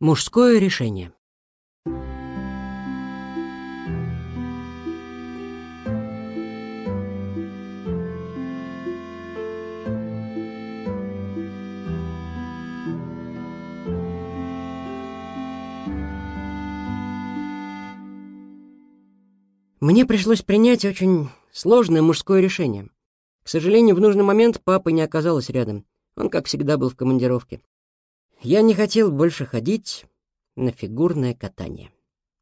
Мужское решение. Мне пришлось принять очень сложное мужское решение. К сожалению, в нужный момент папы не оказалось рядом. Он, как всегда, был в командировке. Я не хотел больше ходить на фигурное катание.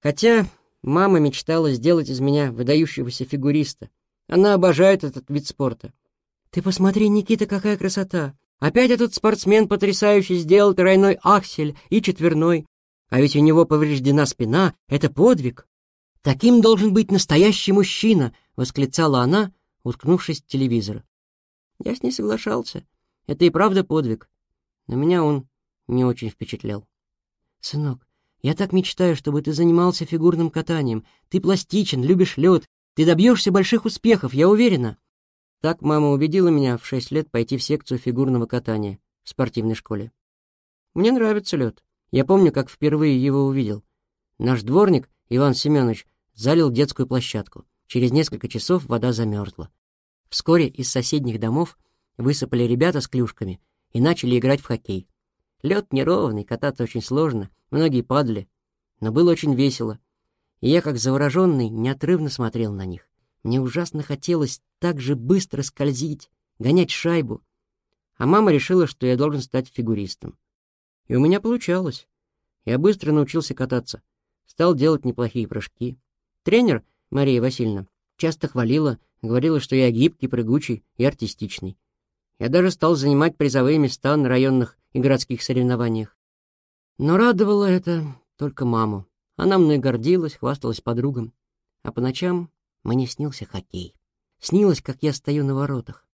Хотя мама мечтала сделать из меня выдающегося фигуриста. Она обожает этот вид спорта. «Ты посмотри, Никита, какая красота! Опять этот спортсмен потрясающий сделал тройной аксель и четверной. А ведь у него повреждена спина. Это подвиг!» «Таким должен быть настоящий мужчина!» — восклицала она, уткнувшись в телевизор. Я с ней соглашался. Это и правда подвиг. Но меня он не очень впечатлял. «Сынок, я так мечтаю, чтобы ты занимался фигурным катанием. Ты пластичен, любишь лед. Ты добьешься больших успехов, я уверена». Так мама убедила меня в шесть лет пойти в секцию фигурного катания в спортивной школе. Мне нравится лед. Я помню, как впервые его увидел. Наш дворник, Иван Семенович, залил детскую площадку. Через несколько часов вода замерзла. Вскоре из соседних домов высыпали ребята с клюшками и начали играть в хоккей. Лед неровный, кататься очень сложно, многие падали, но было очень весело. И я, как завороженный, неотрывно смотрел на них. Мне ужасно хотелось так же быстро скользить, гонять шайбу. А мама решила, что я должен стать фигуристом. И у меня получалось. Я быстро научился кататься, стал делать неплохие прыжки. Тренер, Мария Васильевна, часто хвалила, говорила, что я гибкий, прыгучий и артистичный. Я даже стал занимать призовые места на районных и городских соревнованиях. Но радовало это только маму. Она мной гордилась, хвасталась подругам. А по ночам мне снился хоккей. Снилось, как я стою на воротах.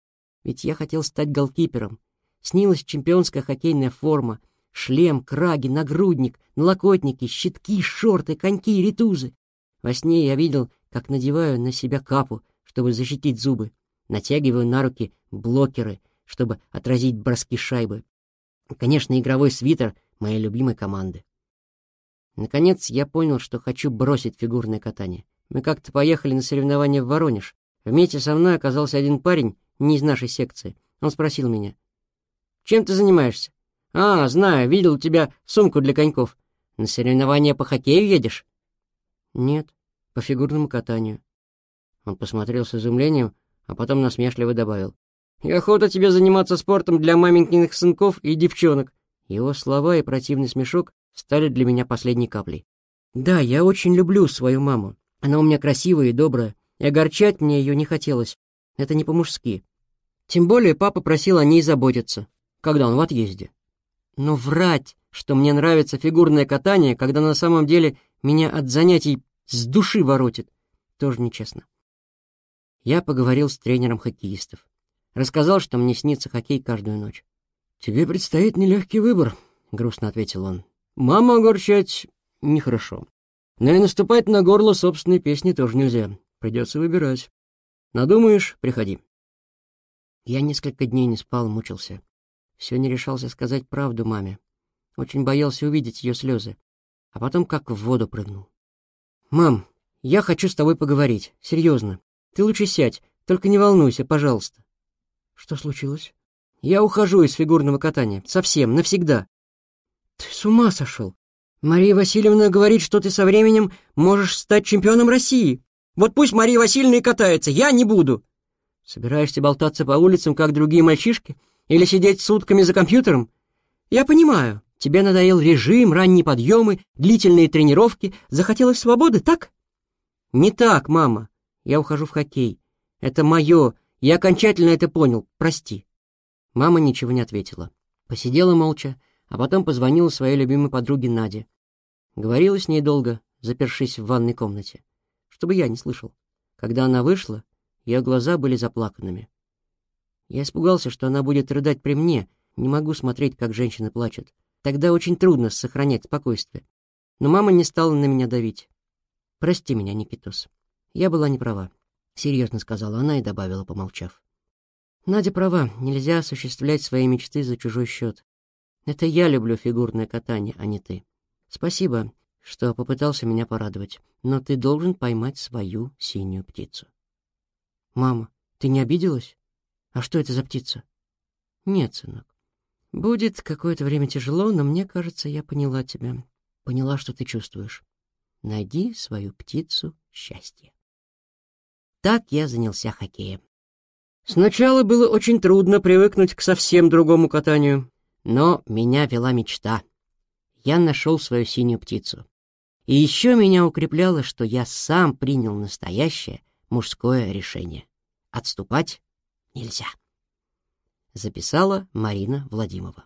Ведь я хотел стать голкипером. Снилась чемпионская хоккейная форма, шлем, краги, нагрудник, налокотники, щитки, шорты, коньки, ритузы. Во сне я видел, как надеваю на себя капу, чтобы защитить зубы, натягиваю на руки блокеры, чтобы отразить броски шайбы. Конечно, игровой свитер моей любимой команды. Наконец, я понял, что хочу бросить фигурное катание. Мы как-то поехали на соревнования в Воронеж. Вместе со мной оказался один парень, не из нашей секции. Он спросил меня. «Чем ты занимаешься?» «А, знаю, видел у тебя сумку для коньков. На соревнования по хоккею едешь?» «Нет, по фигурному катанию». Он посмотрел с изумлением, а потом насмешливо добавил. «И охота тебе заниматься спортом для маменькиных сынков и девчонок». Его слова и противный смешок стали для меня последней каплей. «Да, я очень люблю свою маму. Она у меня красивая и добрая, и огорчать мне ее не хотелось. Это не по-мужски. Тем более папа просил о ней заботиться, когда он в отъезде. Но врать, что мне нравится фигурное катание, когда на самом деле меня от занятий с души воротит, тоже нечестно. Я поговорил с тренером хоккеистов. Рассказал, что мне снится хоккей каждую ночь. «Тебе предстоит нелегкий выбор», — грустно ответил он. «Мама огорчать нехорошо. Но и наступать на горло собственной песни тоже нельзя. Придется выбирать. Надумаешь — приходи». Я несколько дней не спал, мучился. Все не решался сказать правду маме. Очень боялся увидеть ее слезы. А потом как в воду прыгнул. «Мам, я хочу с тобой поговорить. Серьезно. Ты лучше сядь, только не волнуйся, пожалуйста». «Что случилось?» «Я ухожу из фигурного катания. Совсем, навсегда». «Ты с ума сошел? Мария Васильевна говорит, что ты со временем можешь стать чемпионом России. Вот пусть Мария Васильевна и катается, я не буду». «Собираешься болтаться по улицам, как другие мальчишки? Или сидеть сутками за компьютером? Я понимаю, тебе надоел режим, ранние подъемы, длительные тренировки, захотелось свободы, так?» «Не так, мама. Я ухожу в хоккей. Это мое, я окончательно это понял, прости». Мама ничего не ответила. Посидела молча, а потом позвонила своей любимой подруге Наде. Говорила с ней долго, запершись в ванной комнате, чтобы я не слышал. Когда она вышла, ее глаза были заплаканными. Я испугался, что она будет рыдать при мне, не могу смотреть, как женщина плачет. Тогда очень трудно сохранять спокойствие. Но мама не стала на меня давить. «Прости меня, Никитос. Я была не права. — серьезно сказала она и добавила, помолчав. «Надя права, нельзя осуществлять свои мечты за чужой счет. Это я люблю фигурное катание, а не ты. Спасибо, что попытался меня порадовать, но ты должен поймать свою синюю птицу. Мама, ты не обиделась? А что это за птица? Нет, сынок. Будет какое-то время тяжело, но мне кажется, я поняла тебя. Поняла, что ты чувствуешь. Найди свою птицу счастья. Так я занялся хоккеем. Сначала было очень трудно привыкнуть к совсем другому катанию, но меня вела мечта. Я нашел свою синюю птицу. И еще меня укрепляло, что я сам принял настоящее мужское решение. Отступать нельзя. Записала Марина Владимирова.